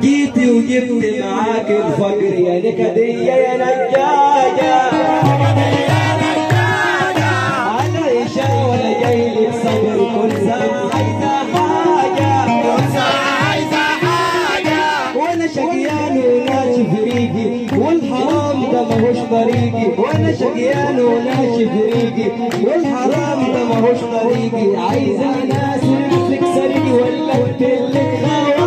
جيتي وجبت معاك الفقر يا نكدية يا نجاجة. أنا ولا جاي لك صبر كل سنة عايزة حاجة. وأنا شقيان وناشف ريقي والحرام ده ماهوش طريقي. وأنا شقيان وناشف ريقي والحرام ده ماهوش طريقي. عايزة ناس نفسك سريقي ولا اقتلك خواجة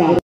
يا سيدي